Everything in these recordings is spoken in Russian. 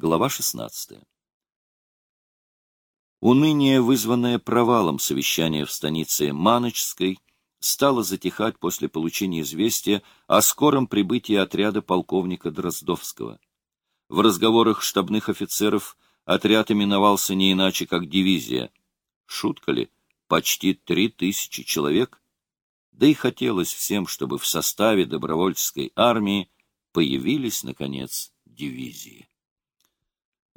Глава 16. Уныние, вызванное провалом совещания в станице Маночской, стало затихать после получения известия о скором прибытии отряда полковника Дроздовского. В разговорах штабных офицеров отряд именовался не иначе, как дивизия. Шутка ли? Почти три тысячи человек. Да и хотелось всем, чтобы в составе добровольческой армии появились, наконец, дивизии.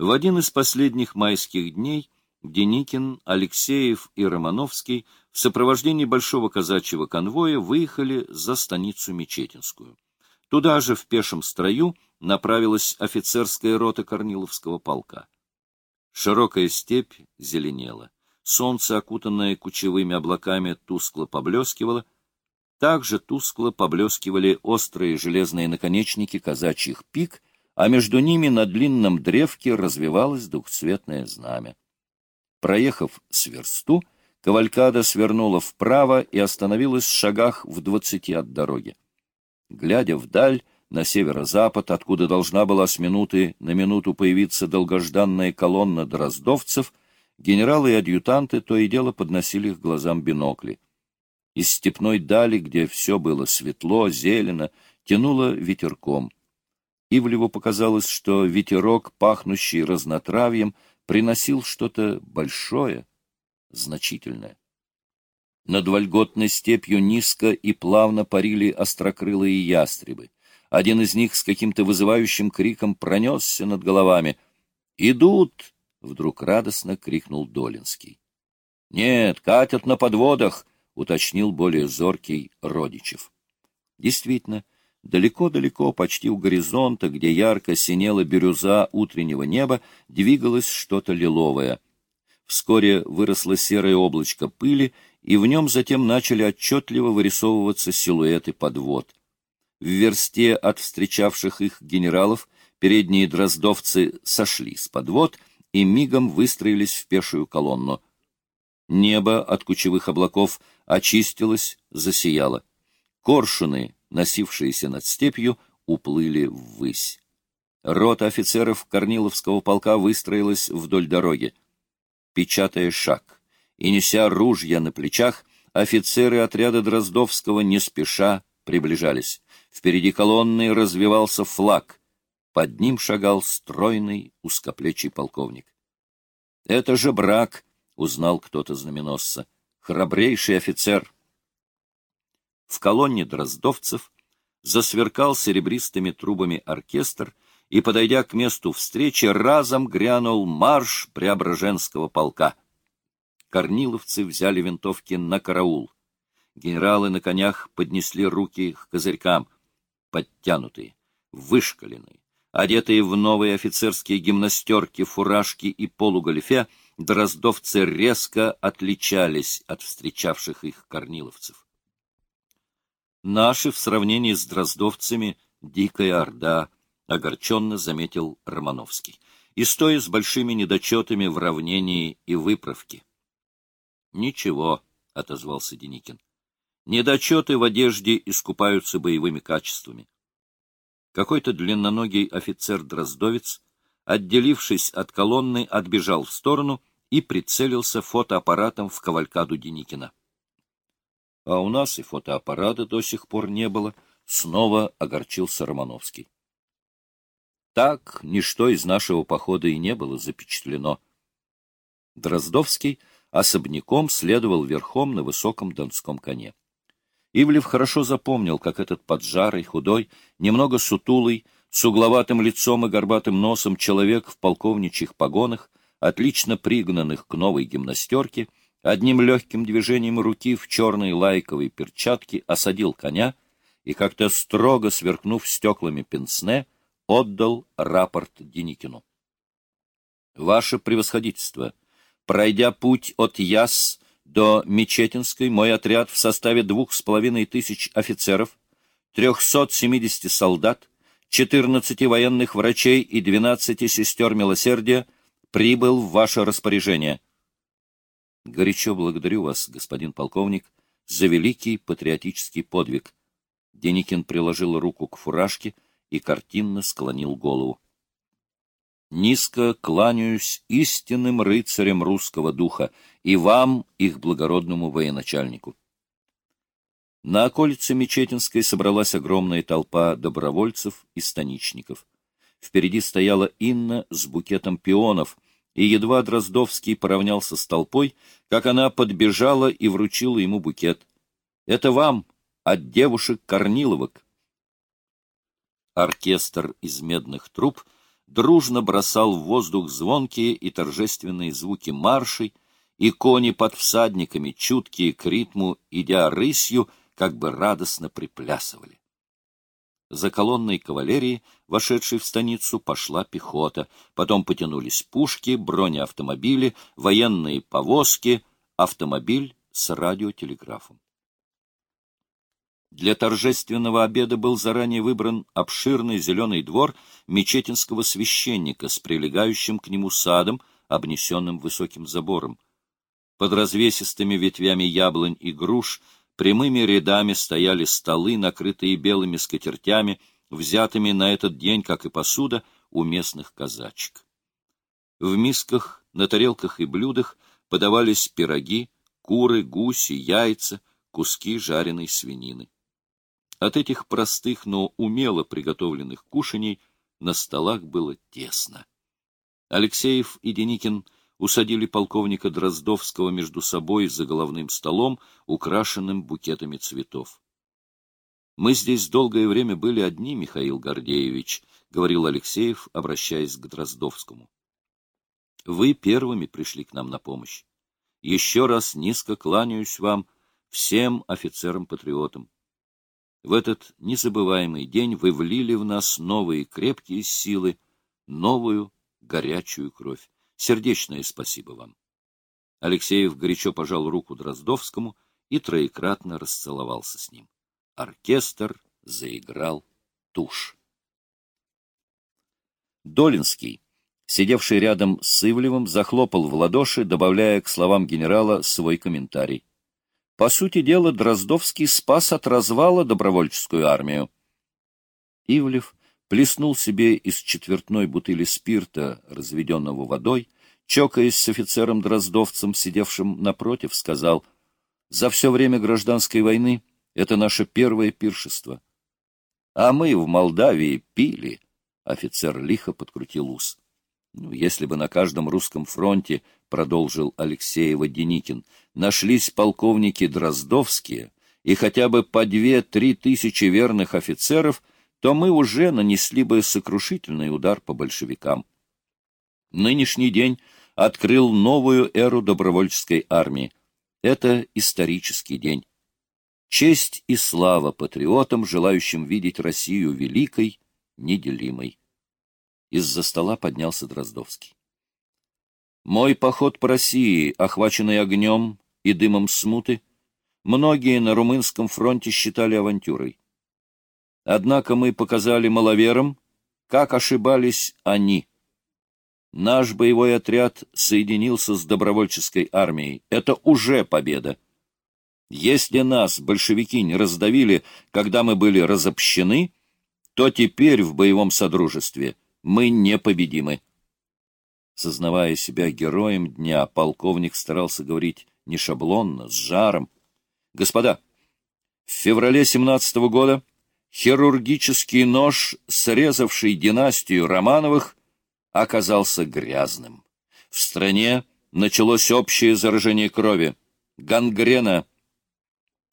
В один из последних майских дней Деникин, Алексеев и Романовский в сопровождении большого казачьего конвоя выехали за станицу Мечетинскую. Туда же в пешем строю направилась офицерская рота Корниловского полка. Широкая степь зеленела. Солнце, окутанное кучевыми облаками, тускло поблескивало. Также тускло поблескивали острые железные наконечники казачьих пик, а между ними на длинном древке развивалось двухцветное знамя. Проехав с версту, Кавалькада свернула вправо и остановилась в шагах в двадцати от дороги. Глядя вдаль, на северо-запад, откуда должна была с минуты на минуту появиться долгожданная колонна дроздовцев, генералы и адъютанты то и дело подносили к глазам бинокли. Из степной дали, где все было светло, зелено, тянуло ветерком. Ивлеву показалось, что ветерок, пахнущий разнотравьем, приносил что-то большое, значительное. Над вольготной степью низко и плавно парили острокрылые ястребы. Один из них с каким-то вызывающим криком пронесся над головами. «Идут!» — вдруг радостно крикнул Долинский. «Нет, катят на подводах!» — уточнил более зоркий Родичев. Действительно, Далеко-далеко, почти у горизонта, где ярко синела бирюза утреннего неба, двигалось что-то лиловое. Вскоре выросло серое облачко пыли, и в нем затем начали отчетливо вырисовываться силуэты подвод. В версте от встречавших их генералов передние дроздовцы сошли с подвод и мигом выстроились в пешую колонну. Небо от кучевых облаков очистилось, засияло. Коршуны, носившиеся над степью, уплыли ввысь. Рота офицеров Корниловского полка выстроилась вдоль дороги. Печатая шаг и неся ружья на плечах, офицеры отряда Дроздовского не спеша приближались. Впереди колонны развивался флаг. Под ним шагал стройный узкоплечий полковник. — Это же брак, — узнал кто-то знаменосца, — храбрейший офицер. В колонне дроздовцев засверкал серебристыми трубами оркестр, и, подойдя к месту встречи, разом грянул марш Преображенского полка. Корниловцы взяли винтовки на караул. Генералы на конях поднесли руки к козырькам, подтянутые, вышкаленные, одетые в новые офицерские гимнастерки, фуражки и полугалифе, дроздовцы резко отличались от встречавших их корниловцев. Наши в сравнении с дроздовцами — дикая орда, — огорченно заметил Романовский, и стоя с большими недочетами в равнении и выправке. — Ничего, — отозвался Деникин. — Недочеты в одежде искупаются боевыми качествами. Какой-то длинноногий офицер-дроздовец, отделившись от колонны, отбежал в сторону и прицелился фотоаппаратом в кавалькаду Деникина а у нас и фотоаппарата до сих пор не было, снова огорчился Романовский. Так ничто из нашего похода и не было запечатлено. Дроздовский особняком следовал верхом на высоком донском коне. Ивлев хорошо запомнил, как этот поджарый, худой, немного сутулый, с угловатым лицом и горбатым носом человек в полковничьих погонах, отлично пригнанных к новой гимнастерке, одним легким движением руки в черной лайковой перчатке осадил коня и, как-то строго сверкнув стеклами пенсне, отдал рапорт Деникину. «Ваше превосходительство, пройдя путь от Яс до Мечетинской, мой отряд в составе двух с половиной тысяч офицеров, трехсот семидесяти солдат, четырнадцати военных врачей и двенадцати сестер милосердия прибыл в ваше распоряжение». Горячо благодарю вас, господин полковник, за великий патриотический подвиг. Деникин приложил руку к фуражке и картинно склонил голову. Низко кланяюсь истинным рыцарям русского духа и вам, их благородному военачальнику. На околице Мечетинской собралась огромная толпа добровольцев и станичников. Впереди стояла Инна с букетом пионов, и едва Дроздовский поравнялся с толпой, как она подбежала и вручила ему букет. «Это вам, от девушек Корниловок». Оркестр из медных труб дружно бросал в воздух звонкие и торжественные звуки маршей, и кони под всадниками, чуткие к ритму, идя рысью, как бы радостно приплясывали. За колонной кавалерии, вошедшей в станицу, пошла пехота, потом потянулись пушки, бронеавтомобили, военные повозки, автомобиль с радиотелеграфом. Для торжественного обеда был заранее выбран обширный зеленый двор мечетинского священника с прилегающим к нему садом, обнесенным высоким забором. Под развесистыми ветвями яблонь и груш Прямыми рядами стояли столы, накрытые белыми скатертями, взятыми на этот день, как и посуда, у местных казачек. В мисках, на тарелках и блюдах подавались пироги, куры, гуси, яйца, куски жареной свинины. От этих простых, но умело приготовленных кушаний на столах было тесно. Алексеев и Деникин — усадили полковника Дроздовского между собой за головным столом, украшенным букетами цветов. «Мы здесь долгое время были одни, Михаил Гордеевич», — говорил Алексеев, обращаясь к Дроздовскому. «Вы первыми пришли к нам на помощь. Еще раз низко кланяюсь вам, всем офицерам-патриотам. В этот незабываемый день вы влили в нас новые крепкие силы, новую горячую кровь. Сердечное спасибо вам. Алексеев горячо пожал руку Дроздовскому и троекратно расцеловался с ним. Оркестр заиграл тушь. Долинский, сидевший рядом с Ивлевым, захлопал в ладоши, добавляя к словам генерала свой комментарий. По сути дела, Дроздовский спас от развала добровольческую армию. Ивлев плеснул себе из четвертной бутыли спирта, разведенного водой, чокаясь с офицером-дроздовцем, сидевшим напротив, сказал, «За все время гражданской войны это наше первое пиршество. А мы в Молдавии пили», — офицер лихо подкрутил ус. «Ну, если бы на каждом русском фронте, — продолжил Алексеева Деникин, — нашлись полковники Дроздовские и хотя бы по две-три тысячи верных офицеров — то мы уже нанесли бы сокрушительный удар по большевикам. Нынешний день открыл новую эру добровольческой армии. Это исторический день. Честь и слава патриотам, желающим видеть Россию великой, неделимой. Из-за стола поднялся Дроздовский. Мой поход по России, охваченный огнем и дымом смуты, многие на румынском фронте считали авантюрой. Однако мы показали маловерам, как ошибались они. Наш боевой отряд соединился с добровольческой армией. Это уже победа. Если нас большевики не раздавили, когда мы были разобщены, то теперь в боевом содружестве мы непобедимы. Сознавая себя героем дня, полковник старался говорить не шаблонно, с жаром. Господа, в феврале 17 -го года хирургический нож, срезавший династию Романовых, оказался грязным. В стране началось общее заражение крови, гангрена.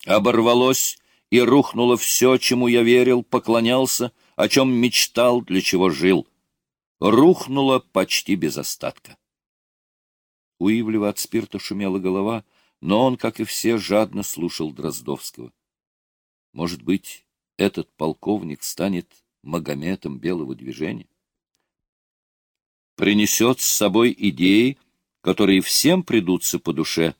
Оборвалось и рухнуло все, чему я верил, поклонялся, о чем мечтал, для чего жил. Рухнуло почти без остатка. У Ивлева от спирта шумела голова, но он, как и все, жадно слушал Дроздовского. Может быть, этот полковник станет Магометом белого движения? Принесет с собой идеи, которые всем придутся по душе,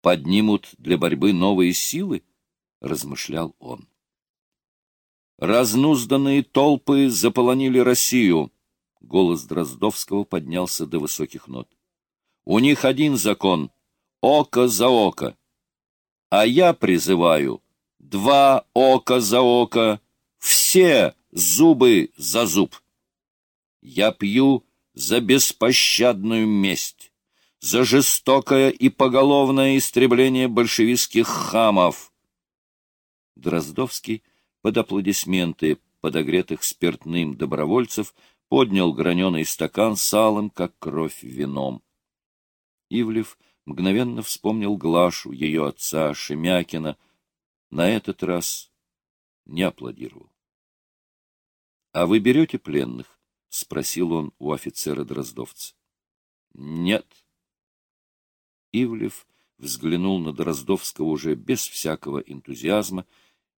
поднимут для борьбы новые силы, — размышлял он. Разнузданные толпы заполонили Россию. Голос Дроздовского поднялся до высоких нот. У них один закон — око за око. А я призываю — два ока за око, все зубы за зуб. Я пью за беспощадную месть, за жестокое и поголовное истребление большевистских хамов. Дроздовский под аплодисменты подогретых спиртным добровольцев поднял граненый стакан с алым, как кровь, вином. Ивлев мгновенно вспомнил Глашу, ее отца, Шемякина. На этот раз не аплодировал. — А вы берете пленных? — спросил он у офицера-дроздовца. — Нет. Ивлев взглянул на Дроздовского уже без всякого энтузиазма,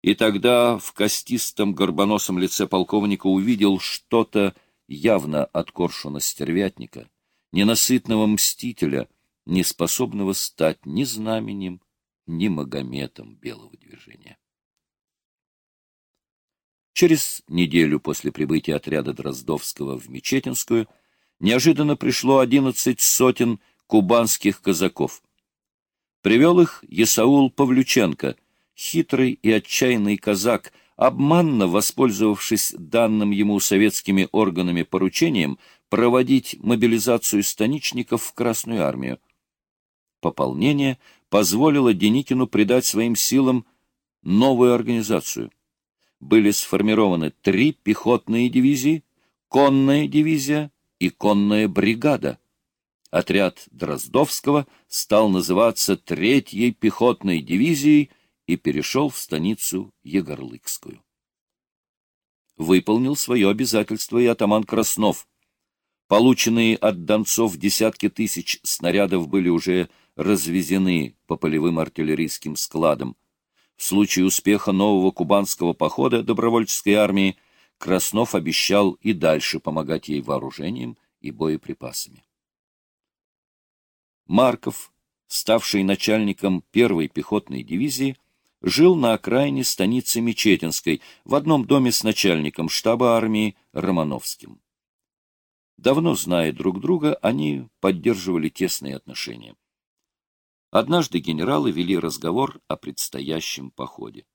и тогда в костистом горбоносом лице полковника увидел что-то явно от коршуна-стервятника, ненасытного мстителя, не способного стать ни знаменем, ни Магометом белого движения. Через неделю после прибытия отряда Дроздовского в Мечетинскую неожиданно пришло одиннадцать сотен кубанских казаков. Привел их Есаул Павлюченко, хитрый и отчаянный казак, обманно воспользовавшись данным ему советскими органами поручением проводить мобилизацию станичников в Красную армию. Пополнение позволило Деникину придать своим силам новую организацию. Были сформированы три пехотные дивизии, конная дивизия и конная бригада. Отряд Дроздовского стал называться Третьей пехотной дивизией и перешел в станицу Егорлыкскую. Выполнил свое обязательство и атаман Краснов. Полученные от донцов десятки тысяч снарядов были уже развезены по полевым артиллерийским складам. В случае успеха нового кубанского похода добровольческой армии Краснов обещал и дальше помогать ей вооружением и боеприпасами. Марков, ставший начальником первой пехотной дивизии, жил на окраине станицы Мечетинской, в одном доме с начальником штаба армии Романовским. Давно зная друг друга, они поддерживали тесные отношения. Однажды генералы вели разговор о предстоящем походе.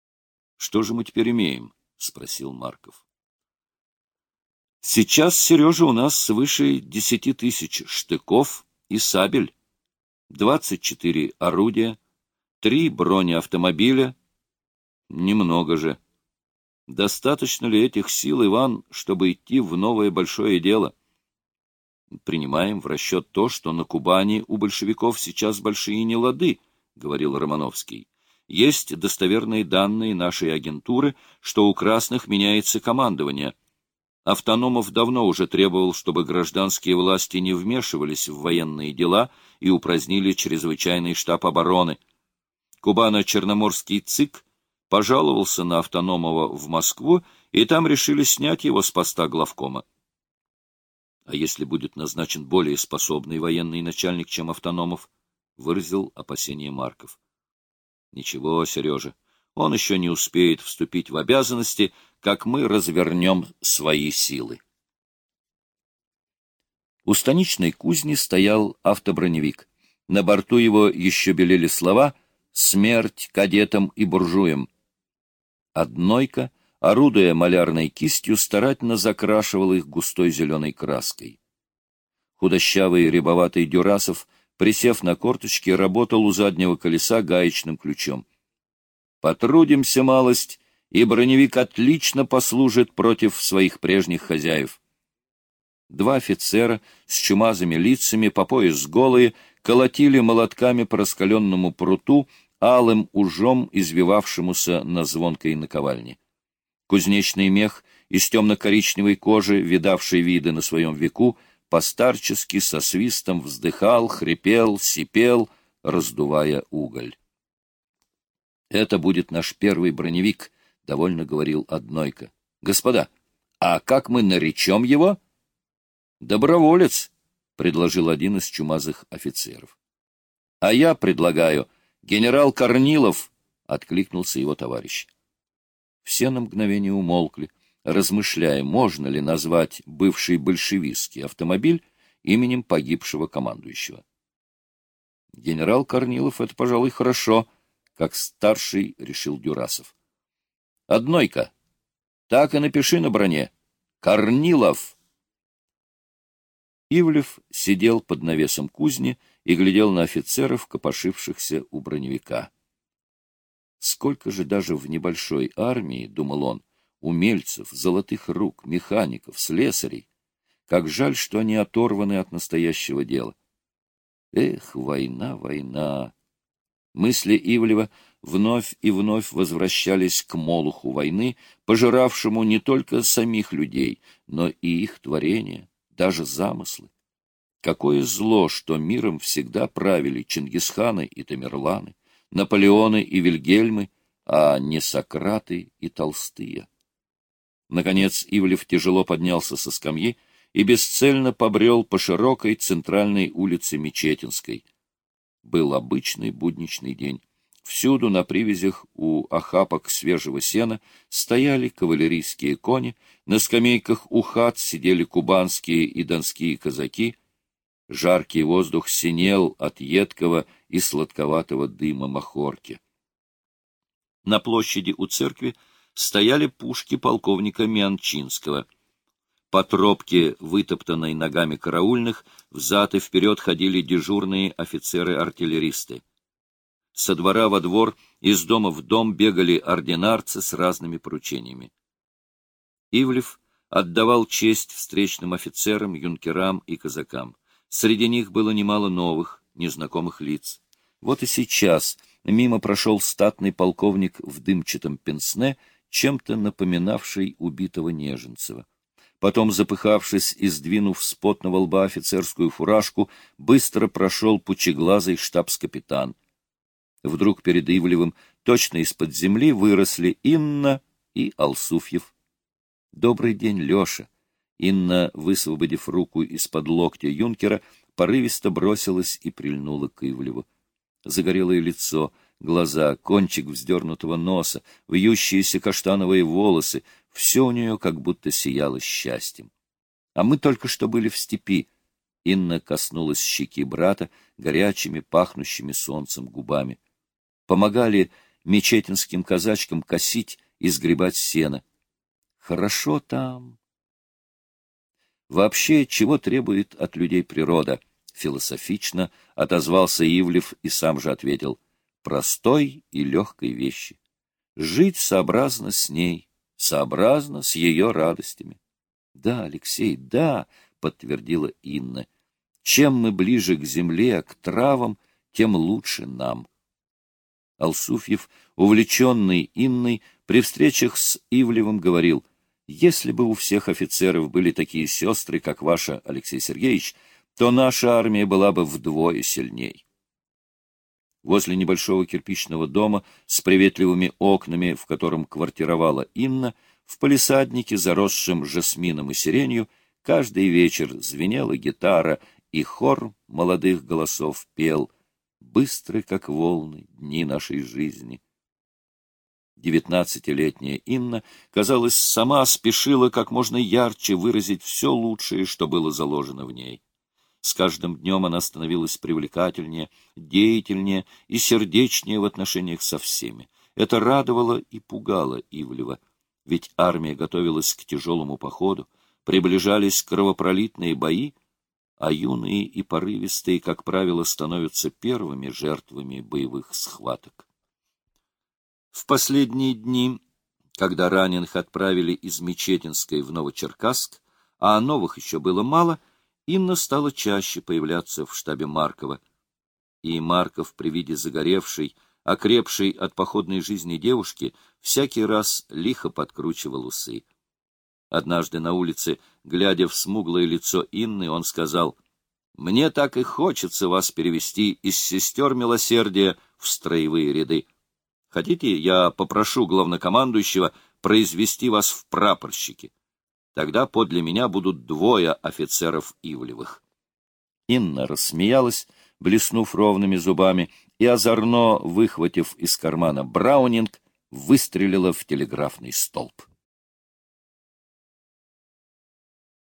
— Что же мы теперь имеем? — спросил Марков. — Сейчас, Сережа, у нас свыше десяти тысяч штыков и сабель, двадцать четыре орудия, Три бронеавтомобиля? Немного же. Достаточно ли этих сил, Иван, чтобы идти в новое большое дело? Принимаем в расчет то, что на Кубани у большевиков сейчас большие нелады, — говорил Романовский. Есть достоверные данные нашей агентуры, что у красных меняется командование. Автономов давно уже требовал, чтобы гражданские власти не вмешивались в военные дела и упразднили чрезвычайный штаб обороны — Кубано-Черноморский ЦИК пожаловался на Автономова в Москву, и там решили снять его с поста главкома. А если будет назначен более способный военный начальник, чем Автономов, выразил опасение Марков. Ничего, Сережа, он еще не успеет вступить в обязанности, как мы развернем свои силы. У станичной кузни стоял автоброневик. На борту его еще белели слова — смерть кадетам и буржуям. Однойка, орудуя малярной кистью, старательно закрашивал их густой зеленой краской. Худощавый рябоватый Дюрасов, присев на корточки, работал у заднего колеса гаечным ключом. «Потрудимся малость, и броневик отлично послужит против своих прежних хозяев». Два офицера с чумазыми лицами, по пояс голые, колотили молотками по раскаленному пруту, алым ужом, извивавшемуся на звонкой наковальне. Кузнечный мех из темно-коричневой кожи, видавший виды на своем веку, постарчески со свистом вздыхал, хрипел, сипел, раздувая уголь. «Это будет наш первый броневик», — довольно говорил Однойко. «Господа, а как мы наречем его?» «Доброволец», — предложил один из чумазых офицеров. «А я предлагаю Генерал Корнилов, — откликнулся его товарищ. Все на мгновение умолкли, размышляя, можно ли назвать бывший большевистский автомобиль именем погибшего командующего. Генерал Корнилов — это, пожалуй, хорошо, как старший решил Дюрасов. Однойка. Так и напиши на броне. Корнилов. Ивлев сидел под навесом кузни и глядел на офицеров, копошившихся у броневика. Сколько же даже в небольшой армии, — думал он, — умельцев, золотых рук, механиков, слесарей. Как жаль, что они оторваны от настоящего дела. Эх, война, война! Мысли Ивлева вновь и вновь возвращались к молуху войны, пожиравшему не только самих людей, но и их творения, даже замыслы. Какое зло, что миром всегда правили Чингисханы и Тамерланы, Наполеоны и Вильгельмы, а не Сократы и Толстые. Наконец Ивлев тяжело поднялся со скамьи и бесцельно побрел по широкой центральной улице Мечетинской. Был обычный будничный день. Всюду на привязях у охапок свежего сена стояли кавалерийские кони, на скамейках у хат сидели кубанские и донские казаки. Жаркий воздух синел от едкого и сладковатого дыма махорки. На площади у церкви стояли пушки полковника Мянчинского. По тропке, вытоптанной ногами караульных, взад и вперед ходили дежурные офицеры-артиллеристы. Со двора во двор, из дома в дом бегали ординарцы с разными поручениями. Ивлев отдавал честь встречным офицерам, юнкерам и казакам. Среди них было немало новых, незнакомых лиц. Вот и сейчас мимо прошел статный полковник в дымчатом пенсне, чем-то напоминавший убитого Неженцева. Потом, запыхавшись и сдвинув с потного лба офицерскую фуражку, быстро прошел пучеглазый штабс-капитан. Вдруг перед Ивлевым точно из-под земли выросли Инна и Алсуфьев. — Добрый день, Леша! Инна, высвободив руку из-под локтя юнкера, порывисто бросилась и прильнула к Ивлеву. Загорелое лицо, глаза, кончик вздернутого носа, вьющиеся каштановые волосы — все у нее как будто сияло счастьем. А мы только что были в степи. Инна коснулась щеки брата горячими, пахнущими солнцем губами помогали мечетинским казачкам косить и сгребать сено. Хорошо там. Вообще, чего требует от людей природа? Философично отозвался Ивлев и сам же ответил. Простой и легкой вещи. Жить сообразно с ней, сообразно с ее радостями. Да, Алексей, да, подтвердила Инна. Чем мы ближе к земле, к травам, тем лучше нам. Алсуфьев, увлеченный Инной, при встречах с Ивлевым говорил, «Если бы у всех офицеров были такие сестры, как ваша, Алексей Сергеевич, то наша армия была бы вдвое сильней». Возле небольшого кирпичного дома с приветливыми окнами, в котором квартировала Инна, в палисаднике, заросшем жасмином и сиренью, каждый вечер звенела гитара, и хор молодых голосов пел — быстры, как волны, дни нашей жизни. Девятнадцатилетняя Инна, казалось, сама спешила как можно ярче выразить все лучшее, что было заложено в ней. С каждым днем она становилась привлекательнее, деятельнее и сердечнее в отношениях со всеми. Это радовало и пугало Ивлева, ведь армия готовилась к тяжелому походу, приближались кровопролитные бои, а юные и порывистые, как правило, становятся первыми жертвами боевых схваток. В последние дни, когда раненых отправили из Мечетинской в Новочеркасск, а новых еще было мало, Инна стала чаще появляться в штабе Маркова. И Марков при виде загоревшей, окрепшей от походной жизни девушки, всякий раз лихо подкручивал усы. Однажды на улице, глядя в смуглое лицо Инны, он сказал, «Мне так и хочется вас перевести из сестер милосердия в строевые ряды. Хотите, я попрошу главнокомандующего произвести вас в прапорщики? Тогда подле меня будут двое офицеров Ивлевых». Инна рассмеялась, блеснув ровными зубами, и, озорно выхватив из кармана браунинг, выстрелила в телеграфный столб.